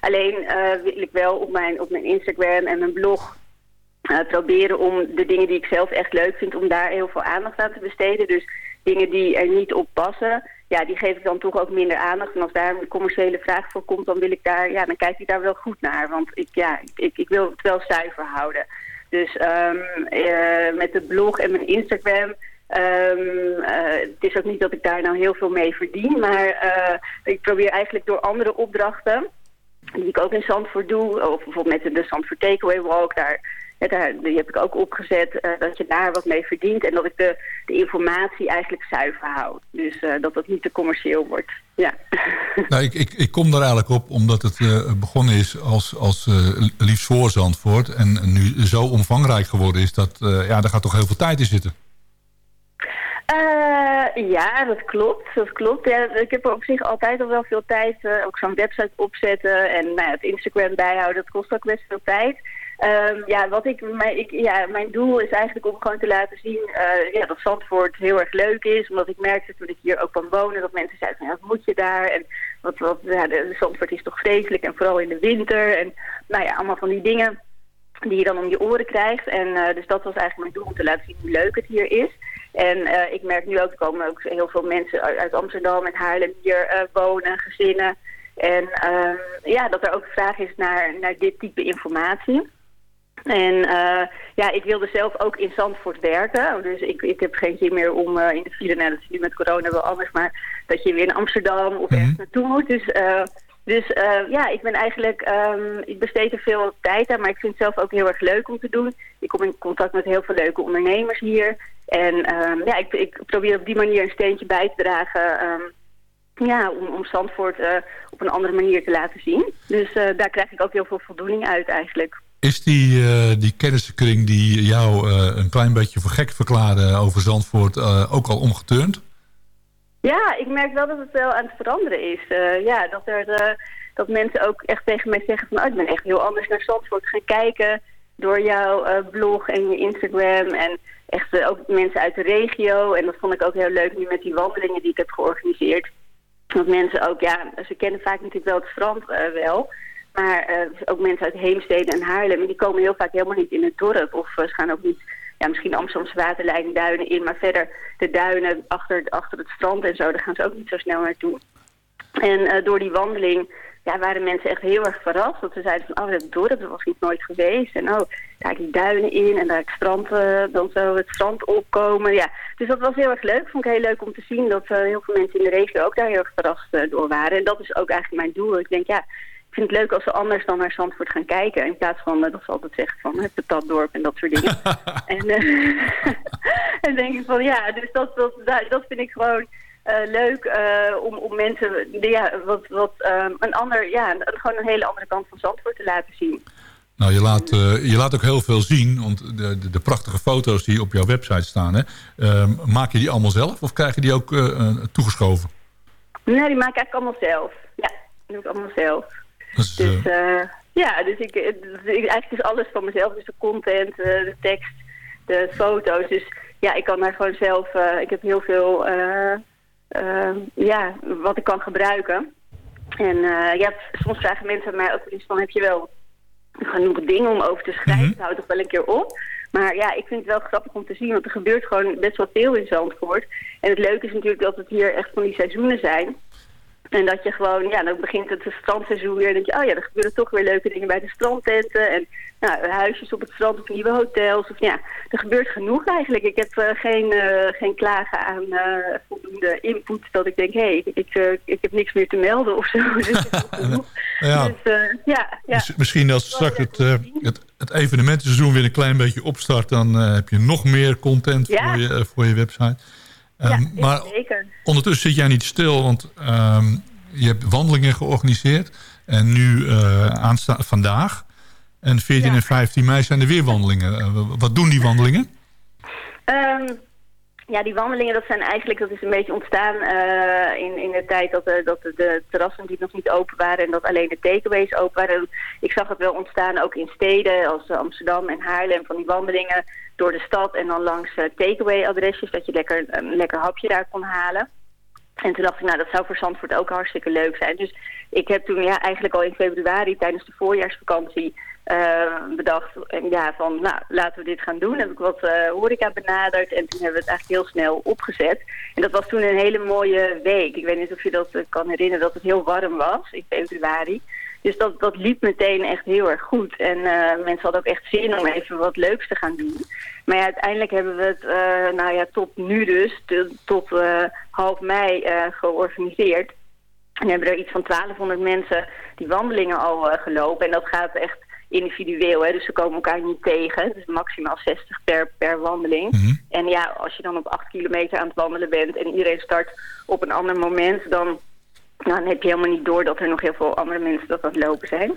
alleen wil ik wel op mijn, op mijn Instagram en mijn blog eh, proberen om de dingen die ik zelf echt leuk vind, om daar heel veel aandacht aan te besteden. Dus dingen die er niet op passen, ja, die geef ik dan toch ook minder aandacht. En als daar een commerciële vraag voor komt, dan wil ik daar, ja, dan kijk ik daar wel goed naar. Want ik, ja, ik, ik wil het wel zuiver houden. Dus ehm, eh, met de blog en mijn Instagram. ehm, eh, het is ook niet dat ik daar nou heel veel mee verdien, maar ik probeer eigenlijk door andere opdrachten die ik ook in Zandvoort doe, of bijvoorbeeld met de Zandvoort Takeaway Walk, daar, daar, die heb ik ook opgezet, eh, dat je daar wat mee verdient en dat ik de, de informatie eigenlijk zuiver hou. Dus eh, dat het niet te commercieel wordt. Ja. Nou, ik, ik, ik kom daar eigenlijk op omdat het eh, begonnen is als, als liefst voor Zandvoort. En nu zo omvangrijk geworden is dat ja, daar gaat toch heel veel tijd in zitten. Ja, dat klopt. Dat klopt. Ja, ik heb er op zich altijd al wel veel tijd. ook zo'n website opzetten en nou, ja, het Instagram bijhouden. Dat kost ook best veel tijd. Ehm, ja, wat ik, mijn, ik, ja, mijn doel is eigenlijk om gewoon te laten zien eh, ja, dat Zandvoort heel erg leuk is. Omdat ik merkte toen ik hier ook kwam wonen dat mensen zeiden van wat moet je daar? En wat, wat, ja, de Zandvoort is toch vreselijk en vooral in de winter. En nou ja, allemaal van die dingen die je dan om je oren krijgt. En eh, dus dat was eigenlijk mijn doel om te laten zien hoe leuk het hier is. En eh, ik merk nu ook, er komen ook heel veel mensen uit, Amsterdam en Haarlem hier wonen, gezinnen. En ehm, ja, dat er ook vraag is naar, naar dit type informatie. En eh, ja, ik wilde zelf ook in Zandvoort werken. Dus ik, ik heb geen zin meer om eh, in de file, nou dat is nu met corona wel anders, maar dat je weer in Amsterdam of ergens naartoe moet. Dus, eh, dus ja, ik ben eigenlijk, ehm, ik besteed er veel tijd aan, maar ik vind het zelf ook heel erg leuk om te doen. Ik kom in contact met heel veel leuke ondernemers hier. En ehm, ja, ik, ik probeer op die manier een steentje bij te dragen. ehm, ja, om, om Zandvoort op een andere manier te laten zien. Dus daar krijg ik ook heel veel voldoening uit eigenlijk. Is die, eh, die kennissenkring die jou eh, een klein beetje voor gek verklaarde over Zandvoort eh, ook al omgeturnd? Ja, ik merk wel dat het wel aan het veranderen is. Ja, dat, er, dat mensen ook echt tegen mij zeggen van... Oh, ik ben echt heel anders naar Zandvoort gaan kijken. door jouw blog en je Instagram en echt ook mensen uit de regio. En dat vond ik ook heel leuk nu met die wandelingen die ik heb georganiseerd. Dat mensen ook, ja, ze kennen vaak natuurlijk wel het strand wel. Maar eh, ook mensen uit Heemstede en Haarlem, die komen heel vaak helemaal niet in het dorp. Of eh, ze gaan ook niet, ja, misschien Amsterdamse waterleiding duinen in. Maar verder de duinen achter, achter het strand en zo, daar gaan ze ook niet zo snel naartoe. En eh, door die wandeling ja, waren mensen echt heel erg verrast. Dat ze zeiden van, oh, dat dorp, dat was ik nooit geweest. En oh, daar die duinen in en daar het strand, eh, dan zo het strand opkomen. Ja. Dus dat was heel erg leuk. Vond ik heel leuk om te zien dat heel veel mensen in de regio ook daar heel erg verrast door waren. En dat is ook eigenlijk mijn doel. Ik denk, ja, ik vind het leuk als ze anders dan naar Zandvoort gaan kijken. In plaats van uh, dat ze altijd zeggen van het patatdorp en dat soort dingen. en, uh, en denk ik van ja, dus dat, dat, dat vind ik gewoon uh, leuk om, om mensen ja, wat, wat, um, een ander, ja, gewoon een hele andere kant van Zandvoort te laten zien. Nou, je laat, je laat ook heel veel zien, want de, de, de, prachtige foto's die op jouw website staan, hè, ehm, maak je die allemaal zelf of krijg je die ook toegeschoven? Nee, die maak ik eigenlijk allemaal zelf. Ja, die doe ik allemaal zelf. Dus, dus ja, dus ik, eigenlijk is alles van mezelf. Dus de content, de tekst, de foto's. Dus ja, ik kan daar gewoon zelf, ik heb heel veel ja, wat ik kan gebruiken. En ja, soms vragen mensen mij ook eens van heb je wel genoeg dingen om over te schrijven? Mm -hmm. Houd toch wel een keer op. Maar ja, ik vind het wel grappig om te zien, want er gebeurt gewoon best wel veel in Zandvoort. En het leuke is natuurlijk dat het hier echt van die seizoenen zijn. En dat je gewoon, ja, dan begint het strandseizoen weer. En dan denk je, oh ja, er gebeuren toch weer leuke dingen bij de strandtenten. En nou, huisjes op het strand of nieuwe hotels. Of, ja, er gebeurt genoeg eigenlijk. Ik heb uh, geen, uh, geen klagen aan uh, voldoende input. Dat ik denk, hé, hey, ik, ik heb niks meer te melden of zo. Dus, ja. Dus, ja, ja. Misschien als straks het, het, het evenementenseizoen weer een klein beetje opstart... dan heb je nog meer content ja. voor, je, voor je website. Um, ja, maar zeker. ondertussen zit jij niet stil, want um, je hebt wandelingen georganiseerd. En nu uh, aanstaan vandaag. En 14 ja. en 15 mei zijn er weer wandelingen. Uh, wat doen die wandelingen? Um, ja, die wandelingen dat zijn eigenlijk, dat is een beetje ontstaan uh, in, in de tijd dat, de, dat de, terrassen die nog niet open waren en dat alleen de takeaways open waren. Ik zag het wel ontstaan ook in steden als Amsterdam en Haarlem van die wandelingen door de stad en dan langs uh, takeaway adresjes dat je lekker een lekker hapje daar kon halen. En toen dacht ik, nou dat zou voor Zandvoort ook hartstikke leuk zijn. Dus ik heb toen ja, eigenlijk al in februari tijdens de voorjaarsvakantie uh, bedacht ja, van nou laten we dit gaan doen. Heb ik wat uh, horeca benaderd en toen hebben we het eigenlijk heel snel opgezet. En dat was toen een hele mooie week. Ik weet niet of je dat uh, kan herinneren dat het heel warm was in februari. Dus dat, dat liep meteen echt heel erg goed. En mensen hadden ook echt zin om even wat leuks te gaan doen. Maar ja, uiteindelijk hebben we het, nou ja, tot nu dus, tot half mei georganiseerd. En hebben er iets van 1200 mensen die wandelingen al gelopen. En dat gaat echt individueel, hè? dus ze komen elkaar niet tegen. Dus maximaal 60 per, per wandeling. Mm -hmm. En ja, als je dan op 8 kilometer aan het wandelen bent en iedereen start op een ander moment, dan nou, dan heb je helemaal niet door dat er nog heel veel andere mensen dat aan het lopen zijn.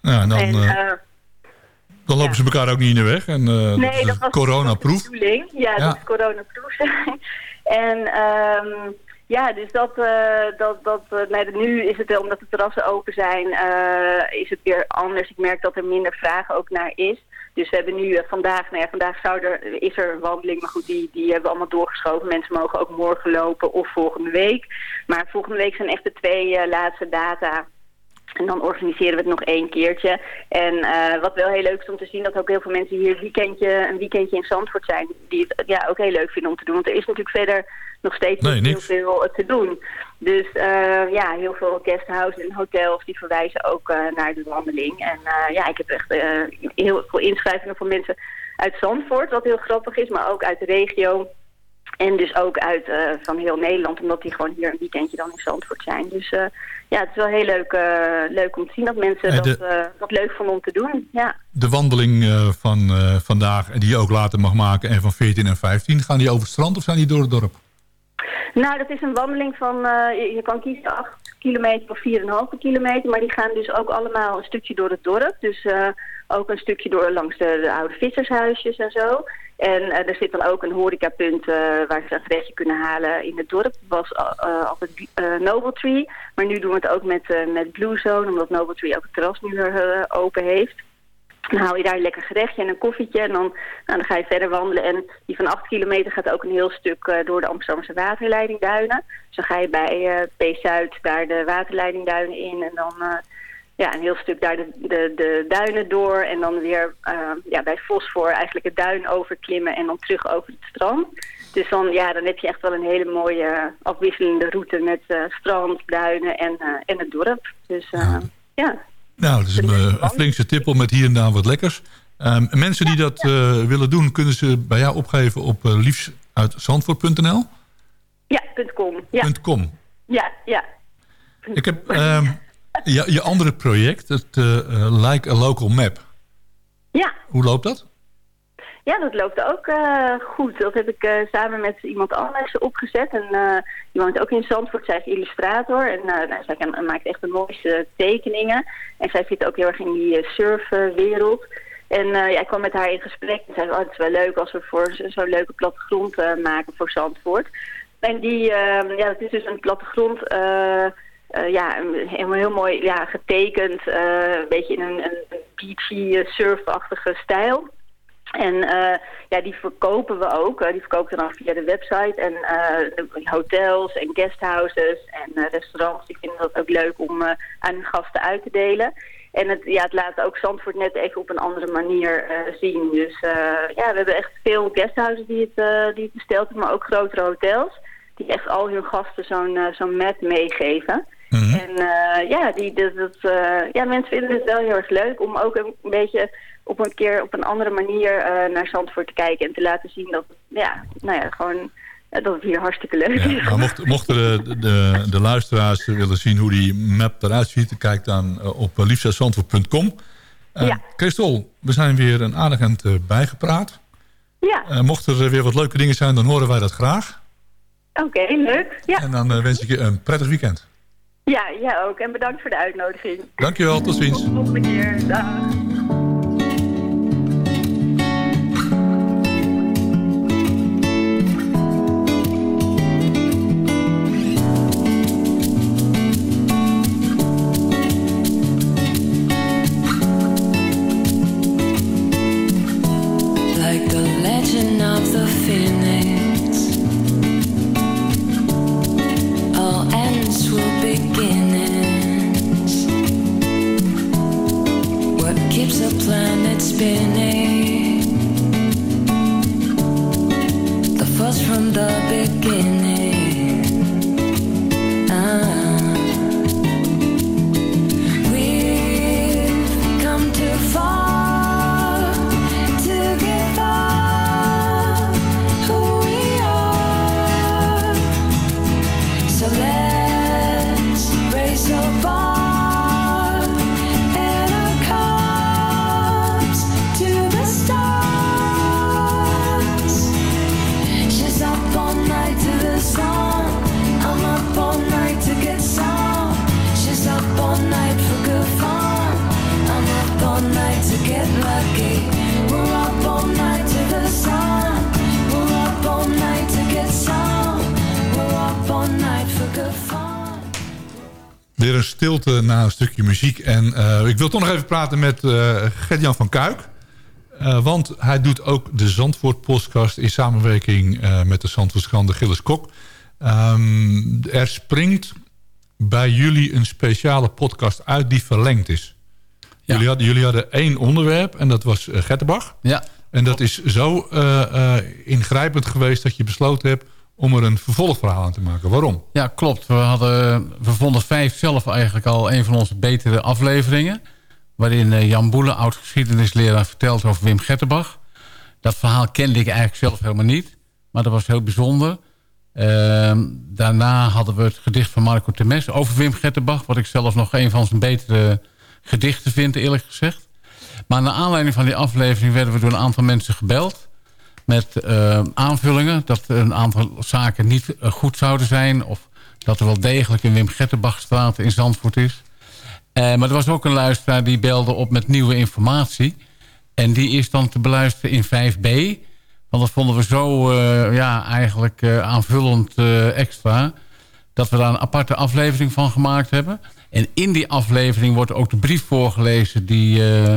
Ja, en dan, en, uh, dan lopen ja. ze elkaar ook niet in de weg. En, uh, nee, dat, dat was coronaproof. Ja, ja, dat is coronaproof zijn. en um, ja, dus dat, uh, dat, dat nee, nu is het, omdat de terrassen open zijn, is het weer anders. Ik merk dat er minder vragen ook naar is. Dus we hebben nu vandaag, nou ja, vandaag zou er, is er een wandeling, maar goed, die, die hebben we allemaal doorgeschoven. Mensen mogen ook morgen lopen of volgende week. Maar volgende week zijn echt de twee laatste data. En dan organiseren we het nog één keertje. En wat wel heel leuk is om te zien, dat ook heel veel mensen hier een weekendje, een weekendje in Zandvoort zijn. Die het ja, ook heel leuk vinden om te doen. Want er is natuurlijk verder nog steeds nee, heel veel te doen. Dus uh, ja, heel veel guesthouses en hotels die verwijzen ook uh, naar de wandeling. En uh, ja, ik heb echt heel veel inschrijvingen van mensen uit Zandvoort, wat heel grappig is, maar ook uit de regio. En dus ook uit van heel Nederland, omdat die gewoon hier een weekendje dan in Zandvoort zijn. Dus ja, het is wel heel leuk, leuk om te zien dat mensen de, dat, dat leuk vonden om te doen. Ja. De wandeling van vandaag, die je ook later mag maken, en van 14 en 15, gaan die over het strand of zijn die door het dorp? Nou, dat is een wandeling van, uh, je, kan kiezen 8 kilometer of 4,5 kilometer. Maar die gaan dus ook allemaal een stukje door het dorp. Dus uh, ook een stukje door langs de, de oude vissershuisjes en zo. En uh, er zit dan ook een horecapunt waar ze een gerechtje kunnen halen in het dorp. Dat was altijd Noble Tree. Maar nu doen we het ook met, met Blue Zone, omdat Noble Tree ook het terras nu open heeft. Dan haal je daar een lekker gerechtje en een koffietje en dan, nou, dan ga je verder wandelen. En die van 8 kilometer gaat ook een heel stuk eh, door de Amsterdamse waterleidingduinen. Dus dan ga je bij eh P-Zuid daar de waterleidingduinen in en dan eh, ja, een heel stuk daar de, de, de duinen door. En dan weer ja, bij Fosfor eigenlijk het duin overklimmen en dan terug over het strand. Dus dan, ja, dan heb je echt wel een hele mooie afwisselende route met strand, duinen en, en het dorp. Dus ja. Nou, dat is een, eh, een flinkse tippel met hier en daar wat lekkers. Ehm, mensen die dat eh, willen doen, kunnen ze bij jou opgeven op uh, liefsuitzandvoort.nl? Ja, .com. Ja, .com. ja, ja. Ik heb ehm, je, je andere project, het eh, eh, Like a Local Map. Ja. Hoe loopt dat? Ja, dat loopt ook eh, goed. Dat heb ik eh, samen met iemand anders opgezet. En uh, die woont ook in Zandvoort. Zij is illustrator. En nou, zij maakt echt de mooiste tekeningen. En zij zit ook heel erg in die surfwereld. En ja, ik kwam met haar in gesprek. En zei, oh, het is wel leuk als we voor zo'n leuke plattegrond maken voor Zandvoort. En die, ehm, ja, het is dus een plattegrond... Ja, helemaal heel mooi ja, getekend. Een beetje in een, een beachy, surfachtige stijl. En uh, ja, die verkopen we ook. die verkopen we dan via de website. En de hotels en guesthouses en restaurants, die vinden dat ook leuk om aan hun gasten uit te delen. En het, ja, het laat ook Zandvoort net even op een andere manier zien. Dus ja, we hebben echt veel guesthouses die het, die het besteld hebben, maar ook grotere hotels. Die echt al hun gasten zo'n zo'n map meegeven. Mm -hmm. En ja, die, dat, dat, ja, mensen vinden het wel heel erg leuk om ook een beetje op een keer op een andere manier uh, naar Zandvoort te kijken en te laten zien dat, ja, nou ja, gewoon dat het hier hartstikke leuk ja, is. Maar mocht, mochten de, de, de, luisteraars willen zien hoe die map eruit ziet, kijk dan op liefzazandvoort.com. ja. Christel, we zijn weer een aardig eind bijgepraat. Ja. mochten er weer wat leuke dingen zijn, dan horen wij dat graag. Oké, okay, leuk. Ja. En dan wens ik je een prettig weekend. Ja, jij ook. En bedankt voor de uitnodiging. Dankjewel, tot ziens. Tot de volgende keer. Dag. Stilte na een stukje muziek. En uh, ik wil toch nog even praten met uh, Gert-Jan van Kuik. Want hij doet ook de Zandvoort podcast in samenwerking met de Zandvoortskrant de Gilles Kok. Um, er springt bij jullie een speciale podcast uit die verlengd is. Ja. Jullie, hadden, jullie hadden één onderwerp en dat was uh, Gettenbach. Ja. En dat is zo uh, uh, ingrijpend geweest dat je besloten hebt om er een vervolgverhaal aan te maken. Waarom? Ja, klopt. We, hadden, we vonden vijf zelf eigenlijk al een van onze betere afleveringen. Waarin Jan Boelen, oud-geschiedenisleraar, vertelt over Wim Gettenbach. Dat verhaal kende ik eigenlijk zelf helemaal niet. Maar dat was heel bijzonder. Uh, daarna hadden we het gedicht van Marco Temes over Wim Gettenbach. Wat ik zelf nog een van zijn betere gedichten vind, eerlijk gezegd. Maar naar aanleiding van die aflevering werden we door een aantal mensen gebeld. Met uh, aanvullingen dat een aantal zaken niet uh, goed zouden zijn. Of dat er wel degelijk een Wim Gettenbachstraat in Zandvoort is. Uh, maar er was ook een luisteraar die belde op met nieuwe informatie. En die is dan te beluisteren in 5b. Want dat vonden we zo ja, eigenlijk aanvullend extra. Dat we daar een aparte aflevering van gemaakt hebben. En in die aflevering wordt ook de brief voorgelezen... die Eh,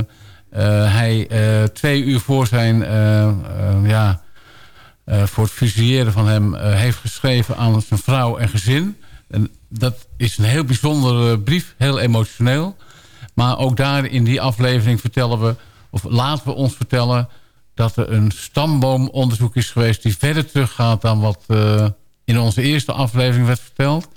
hij eh, twee uur voor zijn... eh, eh, ja, eh, voor het fusilleren van hem eh, heeft geschreven aan zijn vrouw en gezin. En dat is een heel bijzondere brief, heel emotioneel. Maar ook daar in die aflevering vertellen we, of laten we ons vertellen... dat er een stamboomonderzoek is geweest die verder teruggaat dan wat eh, in onze eerste aflevering werd verteld.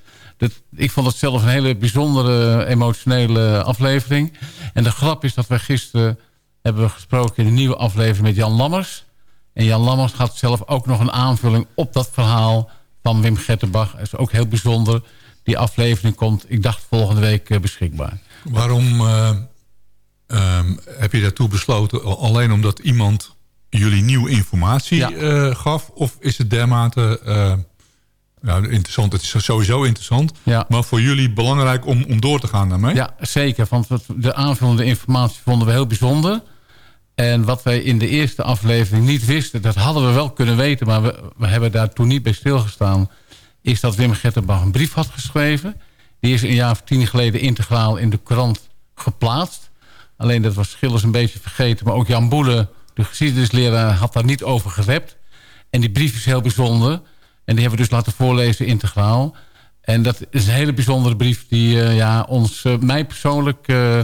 Dat, ik vond het zelf een hele bijzondere emotionele aflevering. En de grap is dat wij gisteren hebben we gesproken in een nieuwe aflevering met Jan Lammers. En Jan Lammers gaat zelf ook nog een aanvulling op dat verhaal van Wim Gettenbach. Dat is ook heel bijzonder. Die aflevering komt, ik dacht, volgende week eh, beschikbaar. Waarom eh, ehm, heb je daartoe besloten? Alleen omdat iemand jullie nieuwe informatie eh, gaf? Of is het dermate nou, interessant? Het is sowieso interessant. Maar voor jullie belangrijk om, om door te gaan daarmee? Ja, zeker. Want de aanvullende informatie vonden we heel bijzonder. En wat wij in de eerste aflevering niet wisten... dat hadden we wel kunnen weten... maar we, we hebben daar toen niet bij stilgestaan... is dat Wim Gettenbach een brief had geschreven. Die is een jaar of tien geleden integraal in de krant geplaatst. Alleen dat was Schillers een beetje vergeten. Maar ook Jan Boele, de geschiedenisleraar, had daar niet over gerept. En die brief is heel bijzonder. En die hebben we dus laten voorlezen integraal. En dat is een hele bijzondere brief die eh, ja, ons, eh, mij persoonlijk eh,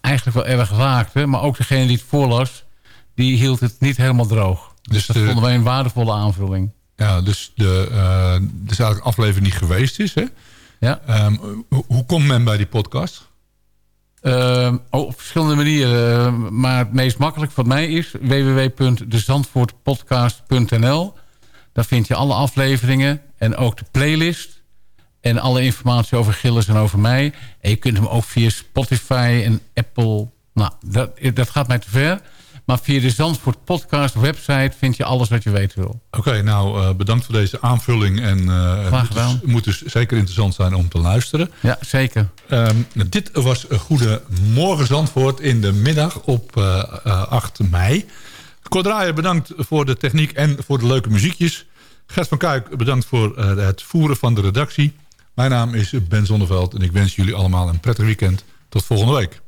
eigenlijk wel erg raakte. Maar ook degene die het voorlas, die hield het niet helemaal droog. Dus, dat de- vonden wij een waardevolle aanvulling. Ja, dus de, dus eigenlijk aflevering die geweest is. Hè? Ja. Ehm, hoe, hoe komt men bij die podcast? Ehm, oh, op verschillende manieren. Eh, maar het meest makkelijk voor mij is www.dezandvoortpodcast.nl. Daar vind je alle afleveringen en ook de playlist. En alle informatie over Gilles en over mij. En je kunt hem ook via Spotify en Apple... Nou, dat, dat gaat mij te ver. Maar via de Zandvoort Podcast website vind je alles wat je weten wil. Oké, nou eh, bedankt voor deze aanvulling. En eh, het moet dus, moet dus zeker interessant zijn om te luisteren. Ja, zeker. Ehm, dit was een goede morgen Zandvoort in de middag op eh, eh, 8 mei. Kort Draaier, bedankt voor de techniek en voor de leuke muziekjes. Gert van Kuik, bedankt voor eh, het voeren van de redactie. Mijn naam is Ben Zonneveld en ik wens jullie allemaal een prettig weekend. Tot volgende week.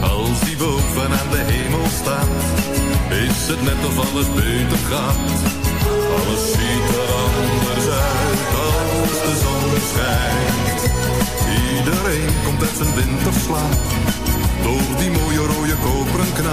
Als die boven aan de hemel staat, is het net of alles beter gaat. Alles ziet er anders uit als de zon schijnt. Iedereen komt uit zijn winterslaap,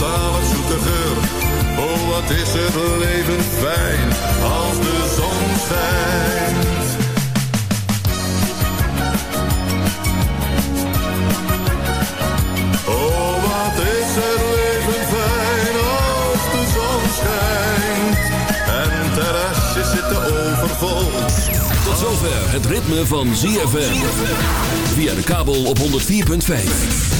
Zalig zoete geur. Oh, wat is het leven fijn als de zon schijnt. Oh, wat is het leven fijn als de zon schijnt. En terrasjes zitten overvol. Tot zover het ritme van ZFM. Via de kabel op 104.5.